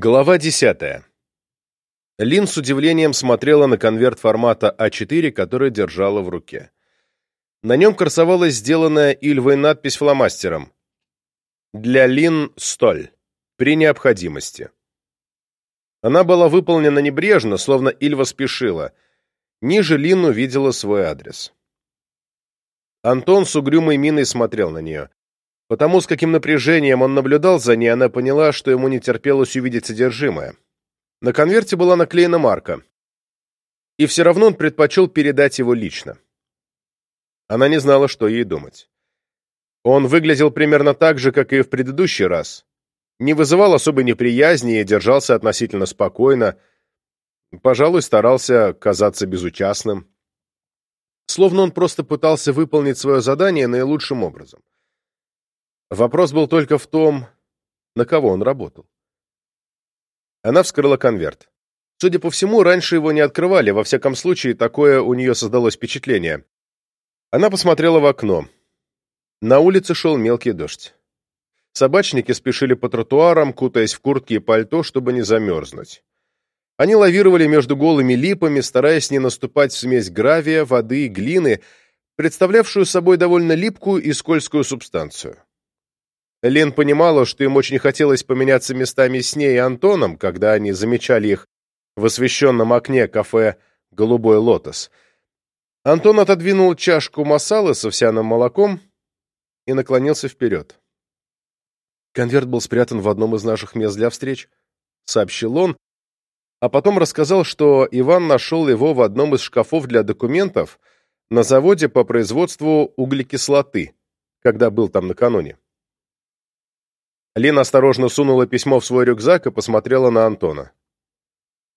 Глава 10. Лин с удивлением смотрела на конверт формата А4, который держала в руке. На нем красовалась сделанная Ильвой надпись фломастером «Для Лин Столь. При необходимости». Она была выполнена небрежно, словно Ильва спешила. Ниже Лин увидела свой адрес. Антон с угрюмой миной смотрел на нее. Потому с каким напряжением он наблюдал за ней, она поняла, что ему не терпелось увидеть содержимое. На конверте была наклеена марка. И все равно он предпочел передать его лично. Она не знала, что ей думать. Он выглядел примерно так же, как и в предыдущий раз. Не вызывал особой неприязни и держался относительно спокойно. Пожалуй, старался казаться безучастным. Словно он просто пытался выполнить свое задание наилучшим образом. Вопрос был только в том, на кого он работал. Она вскрыла конверт. Судя по всему, раньше его не открывали, во всяком случае, такое у нее создалось впечатление. Она посмотрела в окно. На улице шел мелкий дождь. Собачники спешили по тротуарам, кутаясь в куртки и пальто, чтобы не замерзнуть. Они лавировали между голыми липами, стараясь не наступать в смесь гравия, воды и глины, представлявшую собой довольно липкую и скользкую субстанцию. Лен понимала, что им очень хотелось поменяться местами с ней и Антоном, когда они замечали их в освещенном окне кафе «Голубой лотос». Антон отодвинул чашку масала с овсяным молоком и наклонился вперед. «Конверт был спрятан в одном из наших мест для встреч», — сообщил он, а потом рассказал, что Иван нашел его в одном из шкафов для документов на заводе по производству углекислоты, когда был там накануне. Лина осторожно сунула письмо в свой рюкзак и посмотрела на Антона.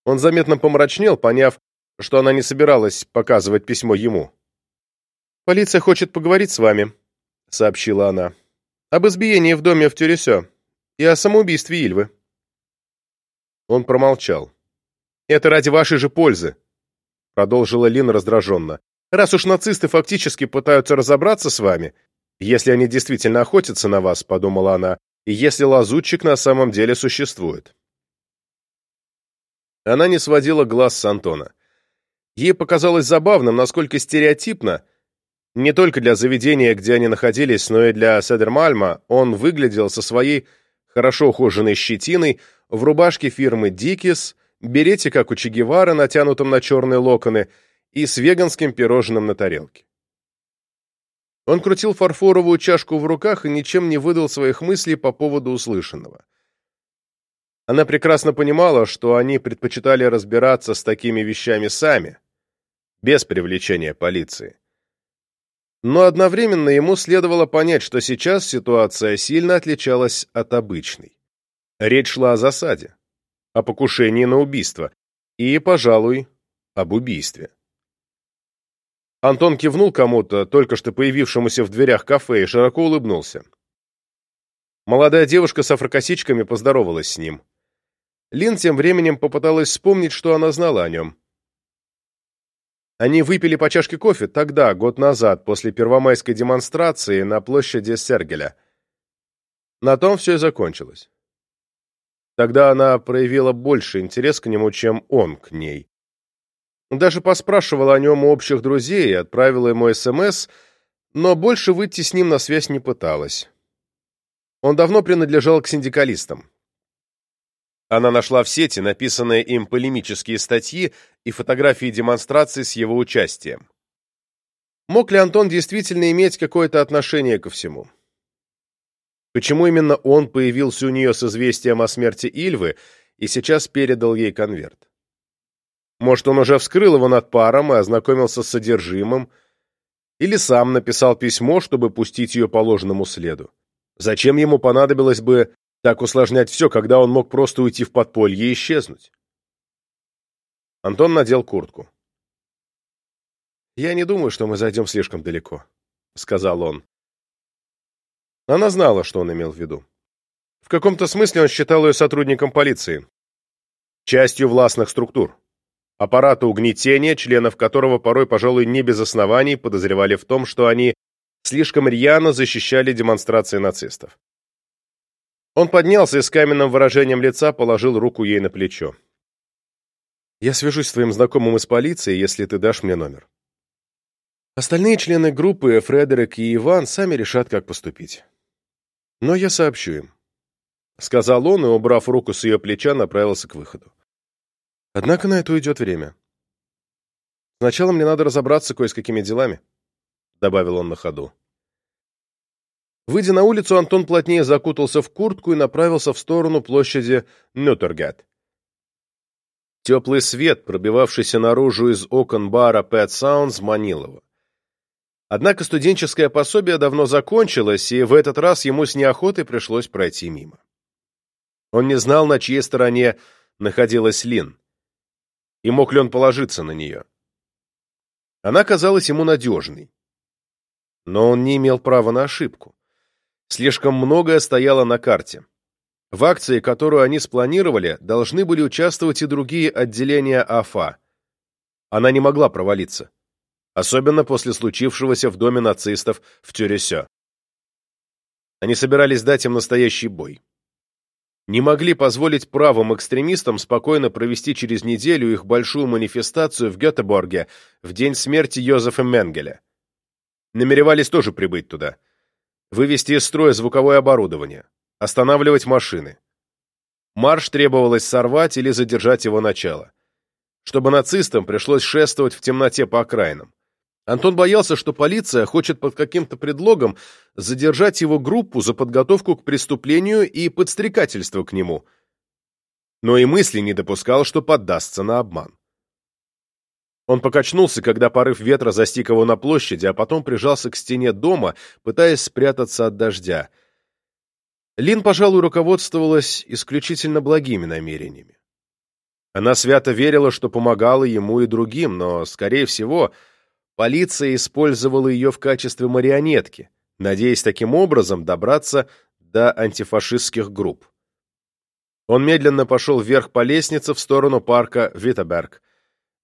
Он заметно помрачнел, поняв, что она не собиралась показывать письмо ему. «Полиция хочет поговорить с вами», — сообщила она. «Об избиении в доме в Тюресё и о самоубийстве Ильвы». Он промолчал. «Это ради вашей же пользы», — продолжила Лина раздраженно. «Раз уж нацисты фактически пытаются разобраться с вами, если они действительно охотятся на вас», — подумала она, если лазутчик на самом деле существует. Она не сводила глаз с Антона. Ей показалось забавным, насколько стереотипно, не только для заведения, где они находились, но и для Седермальма, он выглядел со своей хорошо ухоженной щетиной, в рубашке фирмы «Дикис», берете, как у Че Гевара, натянутом на черные локоны, и с веганским пирожным на тарелке. Он крутил фарфоровую чашку в руках и ничем не выдал своих мыслей по поводу услышанного. Она прекрасно понимала, что они предпочитали разбираться с такими вещами сами, без привлечения полиции. Но одновременно ему следовало понять, что сейчас ситуация сильно отличалась от обычной. Речь шла о засаде, о покушении на убийство и, пожалуй, об убийстве. Антон кивнул кому-то, только что появившемуся в дверях кафе, и широко улыбнулся. Молодая девушка с афрокосичками поздоровалась с ним. Лин тем временем попыталась вспомнить, что она знала о нем. Они выпили по чашке кофе тогда, год назад, после первомайской демонстрации на площади Сергеля. На том все и закончилось. Тогда она проявила больше интерес к нему, чем он к ней. Даже поспрашивала о нем у общих друзей и отправила ему СМС, но больше выйти с ним на связь не пыталась. Он давно принадлежал к синдикалистам. Она нашла в сети написанные им полемические статьи и фотографии демонстраций с его участием. Мог ли Антон действительно иметь какое-то отношение ко всему? Почему именно он появился у нее с известием о смерти Ильвы и сейчас передал ей конверт? Может, он уже вскрыл его над паром и ознакомился с содержимым, или сам написал письмо, чтобы пустить ее по ложному следу. Зачем ему понадобилось бы так усложнять все, когда он мог просто уйти в подполье и исчезнуть? Антон надел куртку. «Я не думаю, что мы зайдем слишком далеко», — сказал он. Она знала, что он имел в виду. В каком-то смысле он считал ее сотрудником полиции, частью властных структур аппарата угнетения, членов которого порой, пожалуй, не без оснований подозревали в том, что они слишком рьяно защищали демонстрации нацистов. Он поднялся и с каменным выражением лица положил руку ей на плечо. «Я свяжусь с твоим знакомым из полиции, если ты дашь мне номер. Остальные члены группы, Фредерик и Иван, сами решат, как поступить. Но я сообщу им», — сказал он и, убрав руку с ее плеча, направился к выходу. «Однако на это уйдет время. Сначала мне надо разобраться кое с какими делами», — добавил он на ходу. Выйдя на улицу, Антон плотнее закутался в куртку и направился в сторону площади Нютергет. Теплый свет, пробивавшийся наружу из окон бара Pet Sounds, манил его. Однако студенческое пособие давно закончилось, и в этот раз ему с неохотой пришлось пройти мимо. Он не знал, на чьей стороне находилась Лин, и мог ли он положиться на нее. Она казалась ему надежной. Но он не имел права на ошибку. Слишком многое стояло на карте. В акции, которую они спланировали, должны были участвовать и другие отделения АФА. Она не могла провалиться. Особенно после случившегося в доме нацистов в Тюресё. Они собирались дать им настоящий бой. Не могли позволить правым экстремистам спокойно провести через неделю их большую манифестацию в Гетеборге в день смерти Йозефа Менгеля. Намеревались тоже прибыть туда вывести из строя звуковое оборудование, останавливать машины. Марш требовалось сорвать или задержать его начало. Чтобы нацистам пришлось шествовать в темноте по окраинам. Антон боялся, что полиция хочет под каким-то предлогом задержать его группу за подготовку к преступлению и подстрекательство к нему. Но и мысли не допускал, что поддастся на обман. Он покачнулся, когда порыв ветра застиг его на площади, а потом прижался к стене дома, пытаясь спрятаться от дождя. Лин, пожалуй, руководствовалась исключительно благими намерениями. Она свято верила, что помогала ему и другим, но, скорее всего, полиция использовала ее в качестве марионетки, надеясь таким образом добраться до антифашистских групп. Он медленно пошел вверх по лестнице в сторону парка Виттеберг,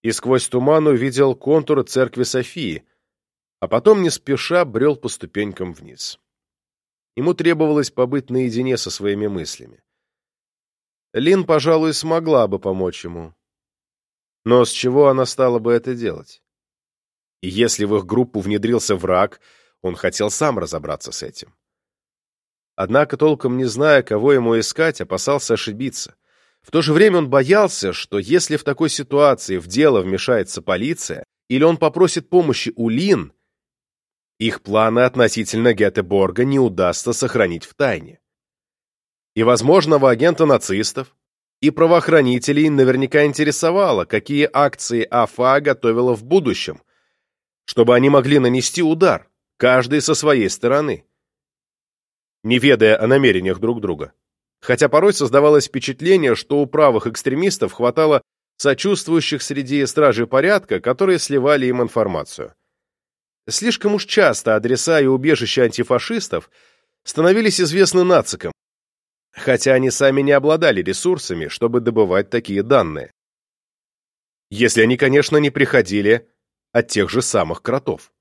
и сквозь туман увидел контуры церкви Софии, а потом не спеша брел по ступенькам вниз. Ему требовалось побыть наедине со своими мыслями. Лин, пожалуй, смогла бы помочь ему. Но с чего она стала бы это делать? И если в их группу внедрился враг, он хотел сам разобраться с этим. Однако, толком не зная, кого ему искать, опасался ошибиться — в то же время он боялся, что если в такой ситуации в дело вмешается полиция, или он попросит помощи у Лин, их планы относительно Гетеборга не удастся сохранить в тайне. И возможного агента нацистов, и правоохранителей наверняка интересовало, какие акции АФА готовила в будущем, чтобы они могли нанести удар, каждый со своей стороны, не ведая о намерениях друг друга хотя порой создавалось впечатление, что у правых экстремистов хватало сочувствующих среди стражей порядка, которые сливали им информацию. Слишком уж часто адреса и убежища антифашистов становились известны нацикам, хотя они сами не обладали ресурсами, чтобы добывать такие данные. Если они, конечно, не приходили от тех же самых кротов.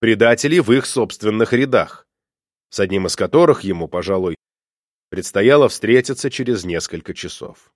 Предателей в их собственных рядах, с одним из которых ему, пожалуй, Предстояло встретиться через несколько часов.